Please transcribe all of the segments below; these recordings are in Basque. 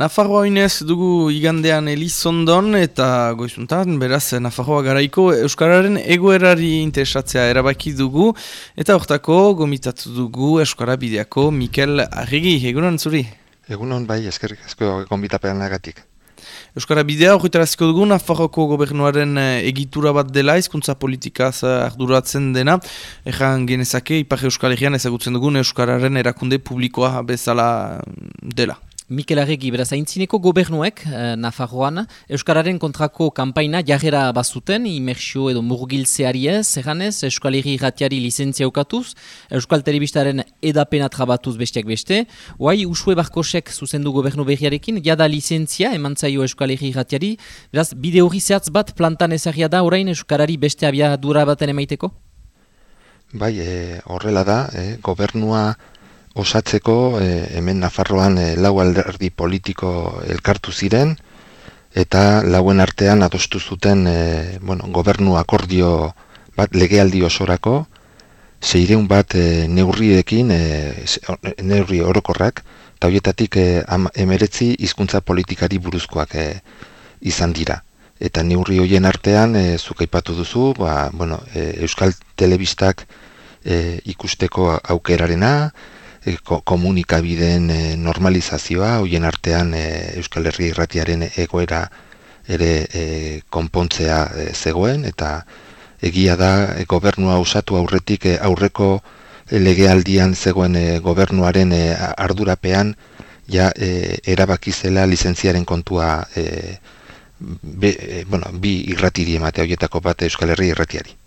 Nafarroa inez dugu igandean Elizondon eta goizuntan, beraz Nafarroa garaiko Euskararen egoerari interesatzea erabaki dugu eta hortako gomitatu dugu Euskara bideako Mikel Arrigi, egunon zuri? Egunon bai, eskerrik asko gomitapean agatik. Euskara bidea horretaraziko dugu Nafarroko gobernuaren eh, egitura bat dela, izkuntza politikaz arduratzen dena, ezan genezake, Ipar Euskal Herrian ezagutzen dugun Euskararen erakunde publikoa bezala dela. Mikel Arregi, beraz, aintzineko gobernuek, eh, Nafarroan, Euskararen kontrako kanpaina jarrera bazuten, imersio edo murgiltzeari ez, erganez, Euskal Herri irratiari lizentzia okatuz, Euskal Telebistaren edapena trabatuz besteak beste, oai, usue barkosek zuzendu gobernu berriarekin, jada lizentzia eman zaio Euskal Herri irratiari, beraz, bide hori zehatz bat plantan ezagia da, orain Euskarari beste abia dura baten emaiteko? Bai, e, horrela da, e, gobernua osatzeko e, hemen Nafarroan e, lau alderdi politiko elkartu ziren eta lauen artean adostu zuten e, bueno, gobernu akordio bat legealdi osorako zeireun bat e, neurriekin e, neurri orokorrak eta horietatik e, emeretzi hizkuntza politikari buruzkoak e, izan dira. Eta neurri hoien artean, e, zuk duzu, ba, bueno, e, Euskal Telebistak e, ikusteko aukerarena, e, komunikabideen e, normalizazioa, hoien artean e, Euskal Herri irratiaren egoera ere e, konpontzea zegoen, eta egia da e, gobernua usatu aurretik aurreko legealdian zegoen gobernuaren ardurapean ja erabaki zela lizentziaren kontua bueno, bi irratiri ematea hoietako bat Euskal Herri irratiari.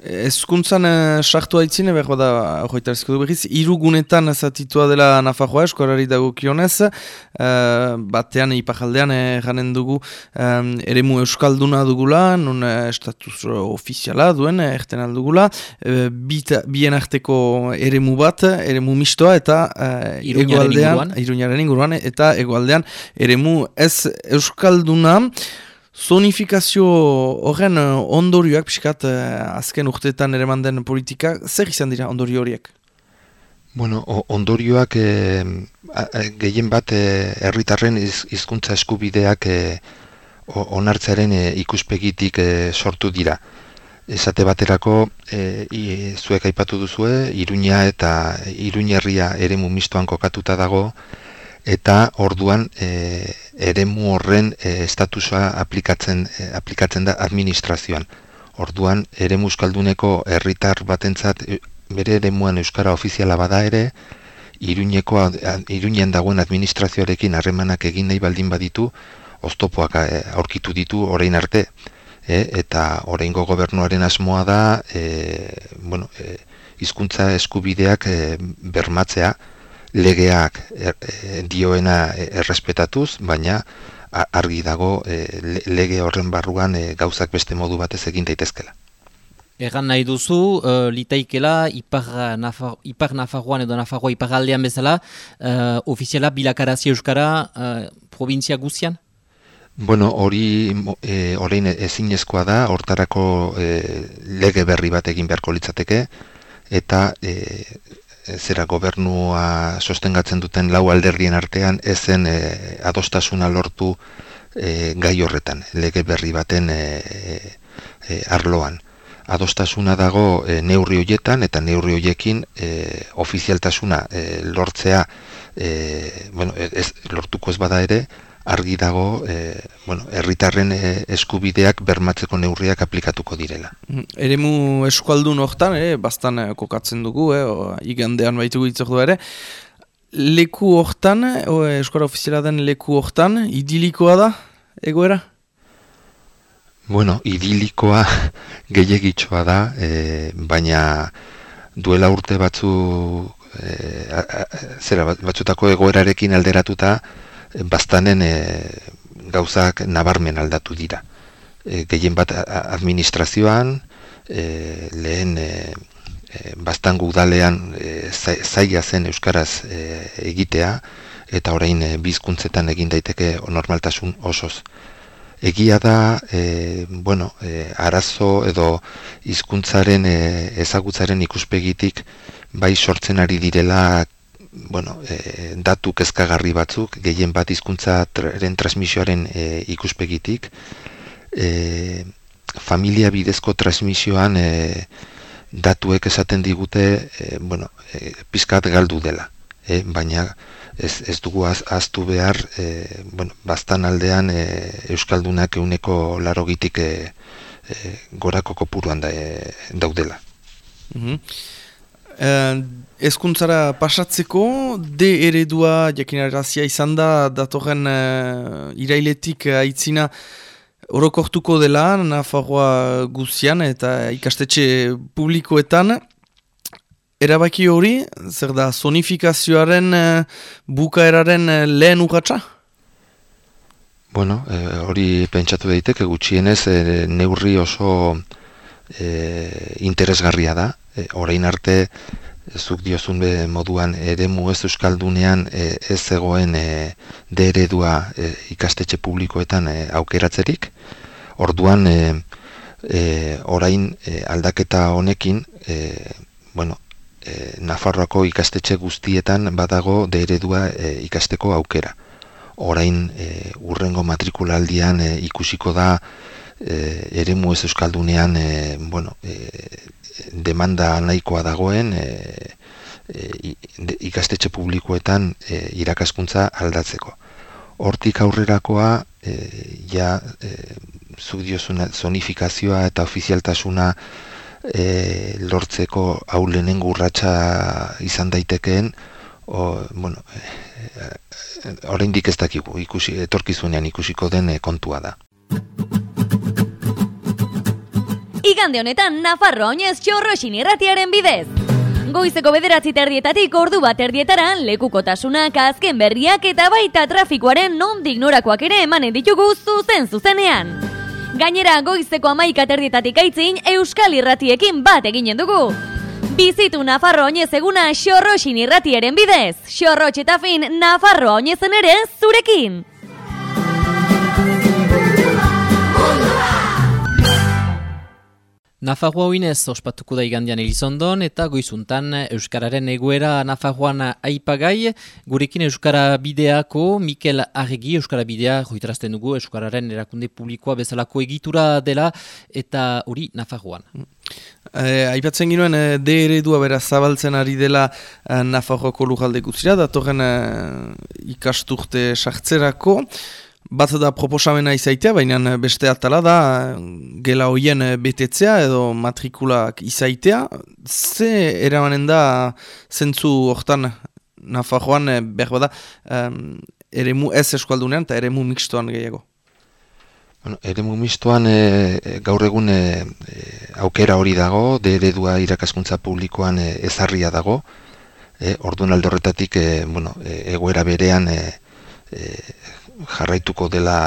Ezkuntzan uh, sartu haitzine, behar bada, hoita ezko du behiz, irugunetan zatitua dela Nafarroa eskorari dago kionez, uh, batean ipajaldean janen dugu um, eremu euskalduna dugula, nun uh, estatus ofiziala duen, erten aldugula, uh, bien arteko eremu bat, eremu mistoa, eta uh, egualdean, iruñaren inguruan, eta egualdean eremu ez euskalduna, Zonifikazio horren eh, ondorioak, pixkat, eh, azken urteetan ere manden politika, zer izan dira ondorio horiek? Bueno, ondorioak e, gehien bat herritarren hizkuntza eskubideak e, onartzaren ikuspegitik sortu dira. Esate baterako, e, zuek aipatu duzue, Iruña eta Iruñerria ere mumistoan kokatuta dago, eta orduan e, eremu horren e, estatusa aplikatzen, e, aplikatzen da administrazioan. Orduan eremu euskalduneko herritar batentzat bere eremuan euskara ofiziala bada ere, Iruñeko Iruñen dagoen administrazioarekin harremanak egin nahi baldin baditu, oztopoak aurkitu ditu orain arte. E, eta oraingo gobernuaren asmoa da, e, bueno, e, hizkuntza eskubideak e, bermatzea, legeak er, e, dioena errespetatuz, baina argi dago e, lege horren barruan e, gauzak beste modu batez egin daitezkela. Egan nahi duzu, uh, litaikela Ipar, Nafar, Ipar Nafarroan edo Nafarroa Ipar bezala, uh, ofiziala bilakarazio euskara uh, provintzia guzian? Bueno, hori e, orain ezinezkoa da, hortarako e, lege berri bat egin beharko litzateke, eta e, zera gobernua sostengatzen duten lau alderdien artean ezen e, adostasuna lortu e, gai horretan, lege berri baten e, e, arloan. Adostasuna dago e, neurri hoietan eta neurri hoiekin e, ofizialtasuna e, lortzea e, bueno, ez, lortuko ez bada ere, argi dago e, bueno, herritarren e, eskubideak bermatzeko neurriak aplikatuko direla. Mm, eremu eskualdun hortan, ere, bastan e, kokatzen dugu, e, o, igandean baitugu itzok ere, leku hortan, o, eskora ofiziala den leku hortan, idilikoa da, egoera? Bueno, idilikoa gehiagitxoa da, e, baina duela urte batzu, e, zera, batzutako egoerarekin alderatuta, bastanen e, gauzak nabarmen aldatu dira. E, gehien bat administrazioan, e, lehen e, bastangu udalean e, zaila zen euskaraz e, egitea, eta orain e, bizkuntzetan egin daiteke normaltasun osoz. Egia da, e, bueno, e, arazo edo hizkuntzaren e, ezagutzaren ikuspegitik bai sortzen ari direla bueno, e, datu kezkagarri batzuk, gehien bat hizkuntzaren transmisioaren e, ikuspegitik, e, familia bidezko transmisioan e, datuek esaten digute, e, bueno, e, pizkat galdu dela, e, baina ez, ez dugu aztu behar, e, bueno, bastan aldean e, Euskaldunak euneko larogitik e, e, gorako kopuruan da, e, daudela. Mm ezkuntzara pasatzeko, de eredua jakinarazia izan da, datorren uh, irailetik aitzina orokortuko dela, Nafarroa guzian eta ikastetxe publikoetan. Erabaki hori, zer da, zonifikazioaren uh, bukaeraren uh, lehen urratxa? Bueno, hori pentsatu daiteke gutxienez e, neurri oso e, interesgarria da. E, orain arte, zuk diozun be moduan eremu ez euskaldunean e, ez zegoen e, de eredua e, ikastetxe publikoetan e, aukeratzerik. Orduan, e, e, orain e, aldaketa honekin, e, bueno, e, Nafarroako ikastetxe guztietan badago de eredua e, ikasteko aukera. Orain, e, urrengo matrikulaldian e, ikusiko da e, ere ez euskaldunean e, bueno, e, demanda nahikoa dagoen e, e, ikastetxe publikoetan e, irakaskuntza aldatzeko. Hortik aurrerakoa e, ja e, zonifikazioa eta ofizialtasuna e, lortzeko hau lehenengo urratsa izan daitekeen o, bueno, e, oraindik ez dakigu ikusi etorkizunean ikusiko den kontua da. Igande honetan Nafarro oinez txorroxin irratiaren bidez. Goizeko bederatzi terdietatik ordu bat erdietaran lekukotasunak azken berriak eta baita trafikoaren nondik norakoak ere emanen ditugu zuzen zuzenean. Gainera goizeko amaika terdietatik aitzin Euskal Irratiekin bat eginen dugu. Bizitu Nafarro oinez eguna xorroxin irratiaren bidez. Xorroxetafin Nafarro oinezen ere zurekin. Nafarroa oinez ospatuko da igandian Elizondon eta goizuntan Euskararen egoera Nafarroan aipagai. Gurekin Euskara bideako Mikel Arregi Euskara bidea joitrazten dugu Euskararen erakunde publikoa bezalako egitura dela eta hori Nafarroan. Eh, aipatzen ginoen, eh, de eredua bera zabaltzen ari dela eh, Nafarroako lujalde guztira, datorren eh, ikasturte sartzerako. Bat da proposamena izaitea, baina beste atala da gela hoien betetzea edo matrikulak izaitea. Ze eramanen da zentzu hortan Nafarroan behar bada um, eremu ez eskualdunean eta eremu mixtoan gehiago? Bueno, eremu mixtoan e, gaur egun e, aukera hori dago, de eredua irakaskuntza publikoan e, ezarria dago. E, orduan aldorretatik e, bueno, egoera berean e, jarraituko dela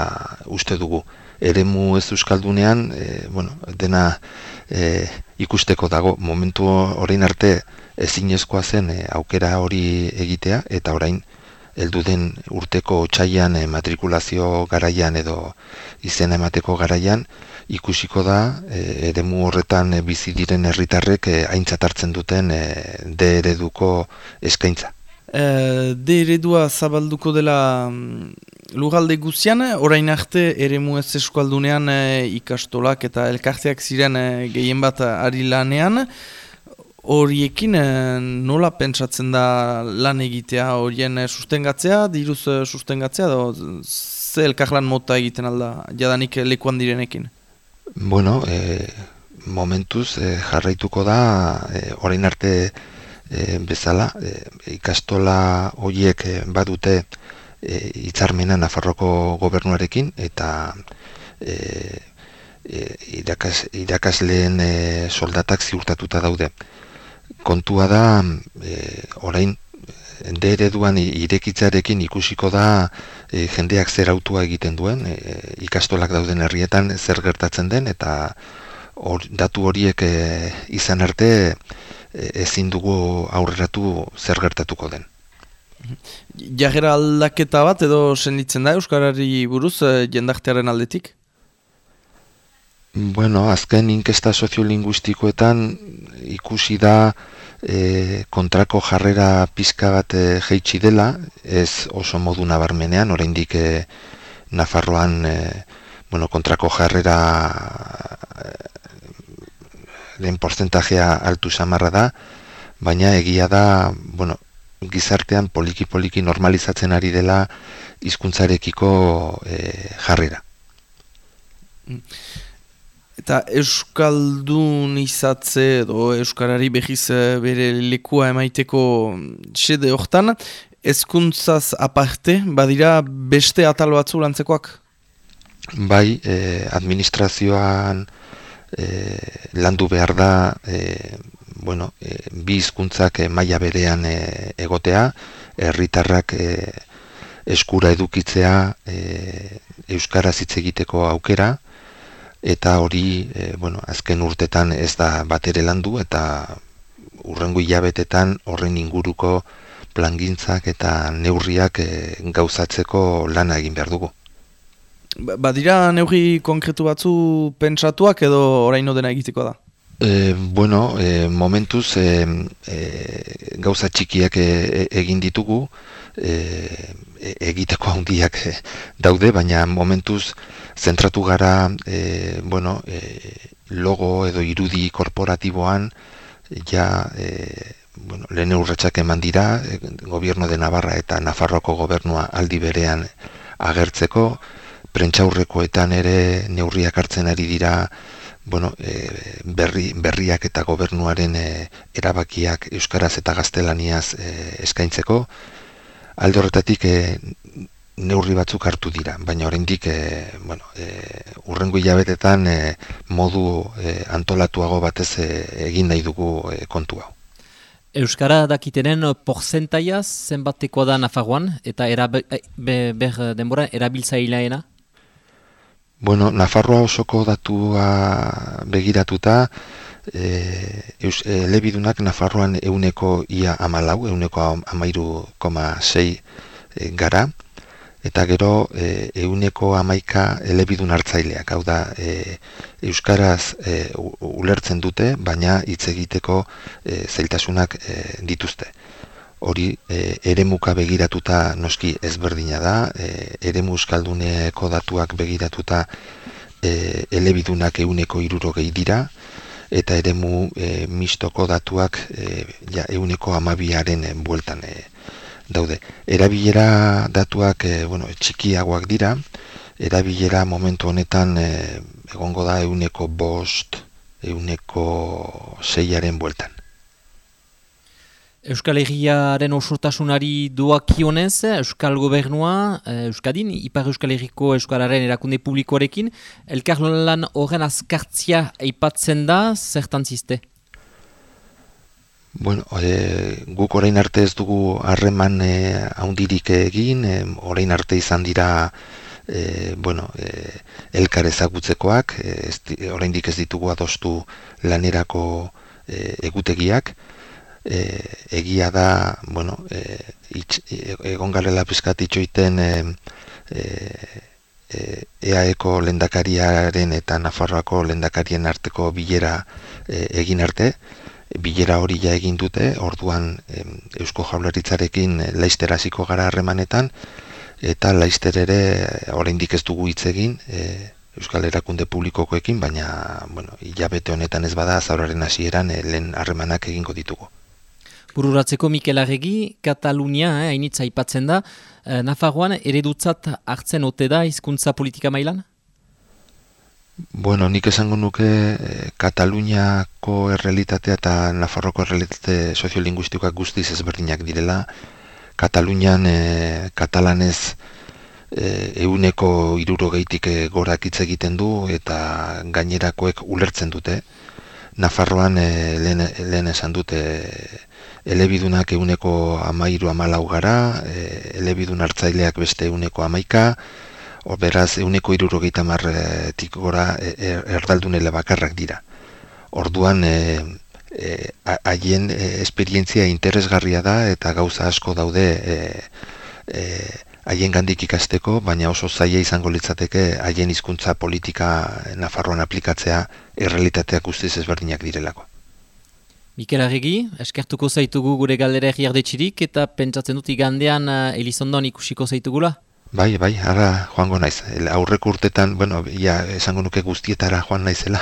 uste dugu. Eremu ez euskaldunean, e, bueno, dena e, ikusteko dago, momentu orain arte ezinezkoa zen e, aukera hori egitea, eta orain heldu den urteko txaian e, matrikulazio garaian edo izena emateko garaian, ikusiko da e, eremu horretan bizi diren herritarrek e, aintzat hartzen duten e, de ereduko eskaintza. E, de eredua zabalduko dela mm, lugalde guzian, orain arte ere muez eskualdunean e, ikastolak eta elkarteak ziren e, gehien bat ari lanean. Horiekin nola pentsatzen da lan egitea horien sustengatzea, diruz sustengatzea, do, ze elkarlan mota egiten alda jadanik lekuan direnekin? Bueno, e, momentuz e, jarraituko da, e, orain arte e, bezala e, ikastola horiek e, badute e, hitzarmena Nafarroko gobernuarekin eta e, e, irakas, irakasleen e, soldatak ziurtatuta daude. Kontua da e, orain de ereduan irekitzarekin ikusiko da e, jendeak zer autua egiten duen, e, ikastolak dauden herrietan zer gertatzen den eta or, datu horiek e, izan arte ezin dugu aurreratu zer gertatuko den. Jagera aldaketa bat edo senditzen da Euskarari buruz eh, jendartearen aldetik? Bueno, azken inkesta soziolinguistikoetan ikusi da e, kontrako jarrera pizka bat e, jeitsi dela, ez oso modu nabarmenean, oraindik e, Nafarroan e, bueno, kontrako jarrera e, lehen porcentajea altu samarra da, baina egia da, bueno, gizartean poliki-poliki normalizatzen ari dela hizkuntzarekiko e, jarrera. Eta Euskaldun izatze edo Euskarari behiz eh, bere lekua emaiteko xede hortan, ezkuntzaz aparte, badira beste atal batzu lantzekoak? Bai, eh, administrazioan eh, landu behar da eh, bueno, eh, bi hizkuntzak eh, maila berean eh, egotea, herritarrak eh, eskura edukitzea eh, Euskaraz hitz egiteko aukera, eta hori e, bueno, azken urtetan ez da bat ere landu eta urrengo hilabetetan horren inguruko plangintzak eta neurriak e, gauzatzeko lana egin behar dugu. Ba, badira neurri konkretu batzu pentsatuak edo oraino dena egiteko da? E, bueno, e, momentuz e, e, gauza txikiak e, e, egin ditugu, e, egiteko handiak daude, baina momentuz zentratu gara e, bueno, logo edo irudi korporatiboan ja e, bueno, lehen urratxak eman dira gobierno de Navarra eta Nafarroko gobernua aldi berean agertzeko prentxaurrekoetan ere neurriak hartzen ari dira bueno, e, berri, berriak eta gobernuaren e, erabakiak euskaraz eta gaztelaniaz e, eskaintzeko alde horretatik e, neurri batzuk hartu dira, baina oraindik e, bueno, e, urrengo hilabetetan e, modu e, antolatuago batez e, egin nahi dugu e, kontu hau. Euskara dakitenen porzentaia zenbatekoa da Nafarroan eta erabe, be, ber denbora erabiltzaileena? Bueno, Nafarroa osoko datua begiratuta, e, eus, e, lebidunak Nafarroan euneko ia amalau, euneko amairu koma sei gara, eta gero e, euneko amaika elebidun hartzaileak, hau da e, Euskaraz e, ulertzen dute, baina hitz egiteko e, zailtasunak e, dituzte. Hori e, eremuka begiratuta noski ezberdina da, e, eremu euskalduneko datuak begiratuta e, elebidunak euneko iruro gehi dira, eta eremu e, mistoko datuak e, ja, euneko amabiaren bueltan e, daude. Erabilera datuak e, bueno, txikiagoak dira, erabilera momentu honetan e, egongo da euneko bost, euneko seiaren bueltan. Euskal Herriaren osurtasunari duakionez, Euskal Gobernua, eh, Euskadin, Ipar Euskal Herriko Euskararen erakunde publikoarekin, elkar lan horren azkartzia eipatzen da, zertan ziste? Bueno, e, guk orain arte ez dugu harreman e, egin, e, orain arte izan dira e, bueno, e, elkar ezagutzekoak, e, orain dik ez ditugu adostu lanerako e, egutegiak, e, egia da, bueno, e, itx, e, egon garela pizkat itxoiten e, e, EAEko lendakariaren eta Nafarroako lendakarien arteko bilera e, egin arte, bilera hori ja egin dute, orduan Eusko Jaurlaritzarekin laister hasiko gara harremanetan eta laister ere oraindik ez dugu hitz egin e, Euskal Erakunde Publikokoekin, baina bueno, ilabete honetan ez bada zauraren hasieran e, lehen harremanak egingo ditugu. Bururatzeko Mikel Arregi, Katalunia, eh, hainitza ipatzen da, eh, Nafarroan eredutzat hartzen ote da hizkuntza politika mailan? Bueno, nik esango nuke eh, Kataluniako errealitatea eta Nafarroko errealitate soziolinguistikoak guztiz ezberdinak direla. Katalunian eh, katalanez eh, euneko iruro gehitik eh, gorak hitz egiten du eta gainerakoek ulertzen dute. Nafarroan eh, lehen, lehen esan dute elebidunak euneko amairu amalau gara, eh, elebidun hartzaileak beste euneko amaika, o beraz euneko irurogeita marretik gora e, e, erdaldunele bakarrak dira. Orduan e, e, haien e, esperientzia interesgarria da eta gauza asko daude e, e, haien gandik ikasteko, baina oso zaila izango litzateke haien hizkuntza politika Nafarroan aplikatzea errealitateak guztiz ezberdinak direlako. Mikel Arregi, eskertuko zaitugu gure galdera egiardetxirik eta pentsatzen dut igandean uh, Elizondon ikusiko zaitugula? Bai, bai, ara joango naiz. Aurreko urtetan, bueno, ja, esango nuke guztietara joan naizela,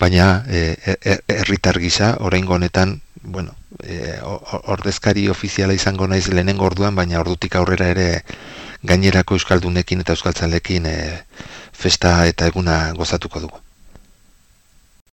baina herritar e, gisa, orain honetan, bueno, e, ordezkari ofiziala izango naiz lehenengo orduan, baina ordutik aurrera ere gainerako euskaldunekin eta euskaltzalekin e, festa eta eguna gozatuko dugu.